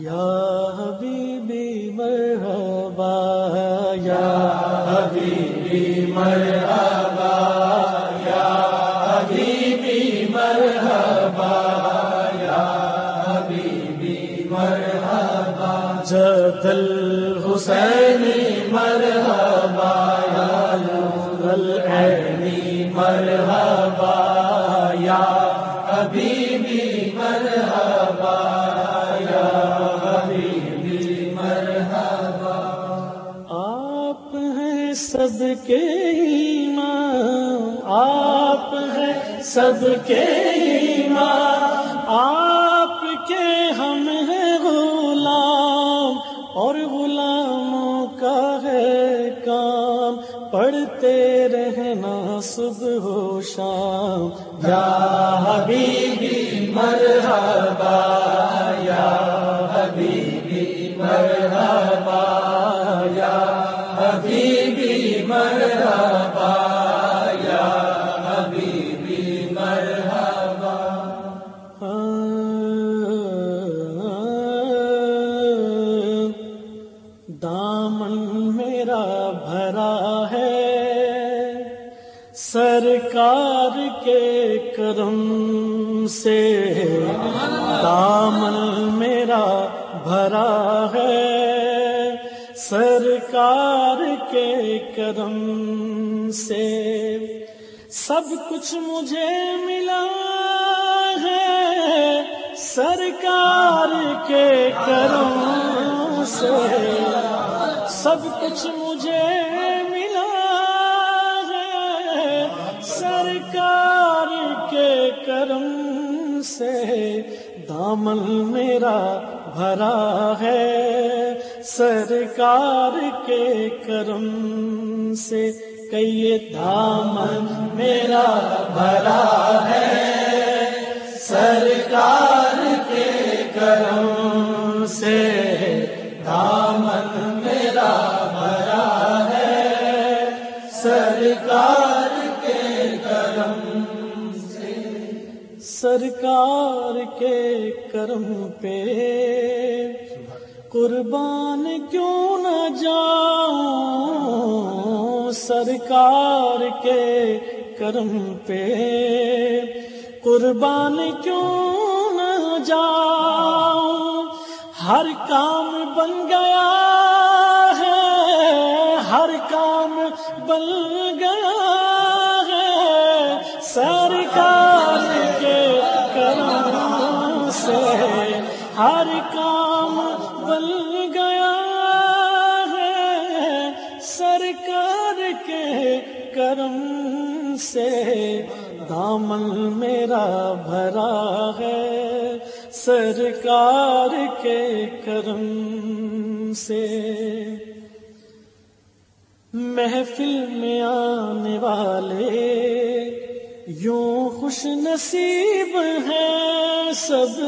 یا حبیبی مرحبا، یا حبیبی مرحبا، یا حبیبی مرحبا، یا حبیبی مرحبا جدل حسینی مرحبا، یا نور العینی مرحبا، یا سب کے ایمان آپ ہیں، سب کے ایمان آپ کے ہم ہیں غلام اور غلاموں کا ہے کام، پڑھتے رہنا صبح و شام۔ یا حبیبی مرحبا، یا حبیبی مرحبا، یا حبیبی مرحبا، یا حبیبی، مرحبا۔ دامن میرا بھرا ہے، سرکار کے کرم سے۔ دامن میرا بھرا ہے سرکار کے کرم سے سب کچھ مجھے ملا ہے۔ سرکار کے کرم سے سب کچھ مجھے ملا ہے۔ سرکار کے کرم سے دامن میرا بھرا ہے۔ سرکار کے کرم سے کئی دامن میرا بھرا ہے۔ سرکار کے کرم سے دامن میرا بھرا ہے۔ سرکار کے کرم سے سرکار کے کرم پہ قربان کیوں نہ جاؤں سرکار کے کرم پہ؟ قربان کیوں نہ جاؤں؟ ہر کام بن گیا ہے، ہر کام بن گیا ہے۔ سرکار کے کرم سے ہر کام بن گیا ہے سرکار کے کرم سے۔ دامن میرا بھرا ہے سرکار کے کرم سے۔ محفل میں آنے والے یوں خوش نصیب ہیں سب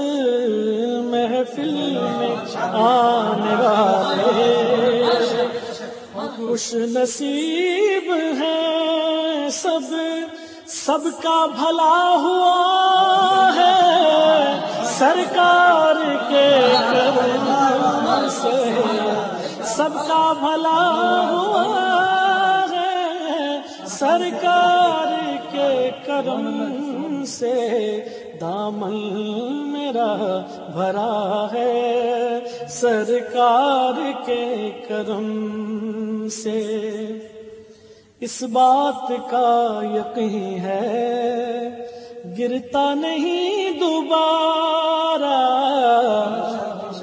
محفل میں آنے والے۔ خوش نصیب ہیں سب سب کا بھلا ہوا ہے۔ سرکار کے کرم سے سب کا بھلا ہوا ہے۔ سرکار کرم سے دامن میرا بھرا ہے۔ سرکار کے کرم سے اس بات کا یقین ہے۔ گرتا نہیں دوبارہ۔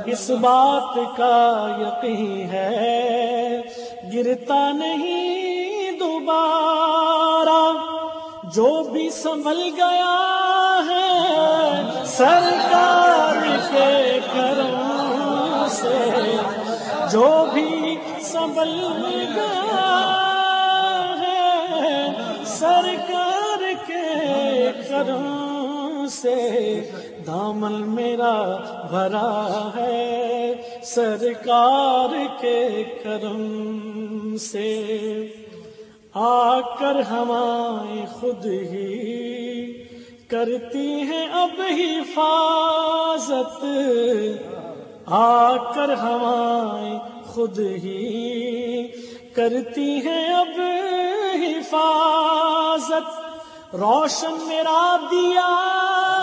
اس بات کا یقین ہے۔ گرتا نہیں جو سنبھل گیا ہے سرکار کے کرم سے۔ جو بھی سنبھل گیا ہے سرکار کے کرم سے۔ دامن میرا بھرا ہے سرکار کے کرم سے۔ آ کر ہمائیں خود ہی۔ کرتی ہیں اب حفاظت۔ آ کر ہوائیں خود ہی۔ کرتی ہیں اب حفاظت۔ روشن میرا دیا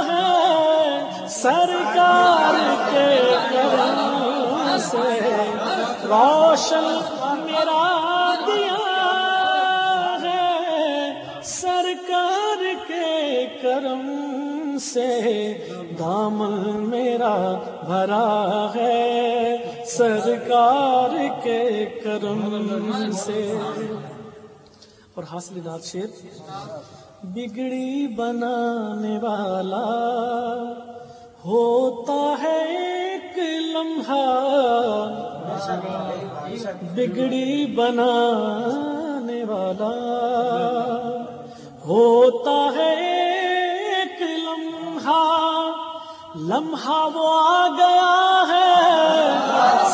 ہے سرکار کے کرم سے۔ روشن میرا سرکار کے کرم سے دامن میرا بھرا ہے۔ سرکار کے کرم سے۔ اور حاصل داد شیر، بگڑی بنانے والا ہوتا ہے ایک لمحہ۔ بگڑی بنانے والا۔ ہوتا ہے ایک لمحہ لمحہ وہ آ گیا ہے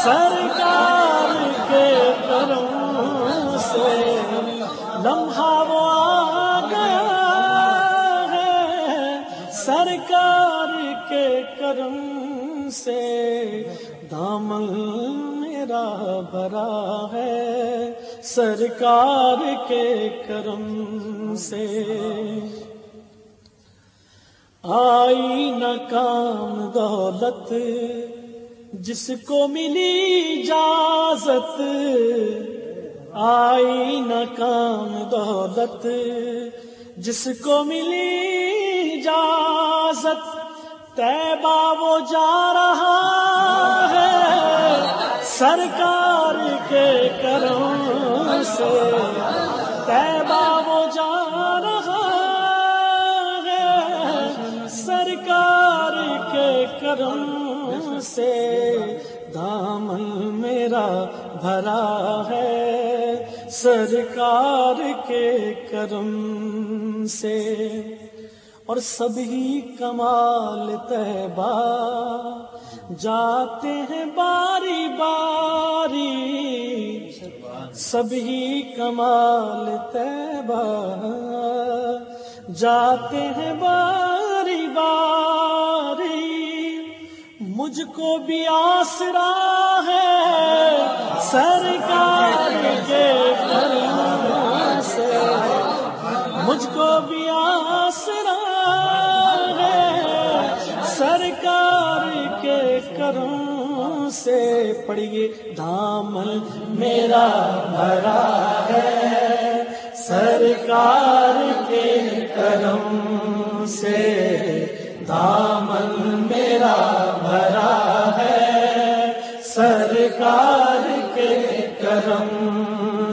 سرکار کے کرم سے۔ لمحہ وہ آ گیا ہے سرکار کے کرم سے۔ دامن میرا بھرا ہے سرکار کے کرم سے۔ آئی نہ کام دولت، جس کو ملی اجازت۔ آئی نہ کام دولت، جس کو ملی اجازت۔ تیبا وہ جا رہا ہے، سرکار کے کرم سے وہ جا رہا ہے سرکار کے کرم سے دامن میرا بھرا ہے، سرکار کے کرم سے۔ اور سبھی کمال تہبا جاتے ہیں باری باری سبھی کمال تہبا جاتے ہیں باری باری مجھ کو بھی آسرا ہے سرکار کے کرم سے۔ مجھ کو بھی آسرا ہے سرکار کے کرم سے پڑھیے دامن میرا بھرا ہے۔ سرکار کے کرم سے دامن میرا بھرا ہے۔ سرکار کے کرم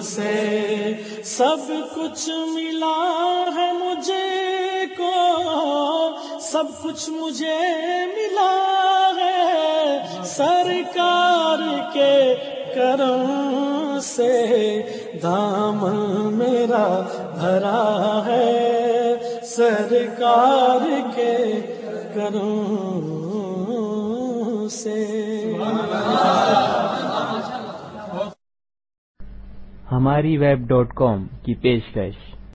سے سب کچھ ملا ہے مجھے۔ سب کچھ مجھے ملا ہے سرکار کے کرم سے دامن میرا بھرا ہے سرکار کے کرم سے۔ ہماری ویب ڈاٹ کام کی پیشکش۔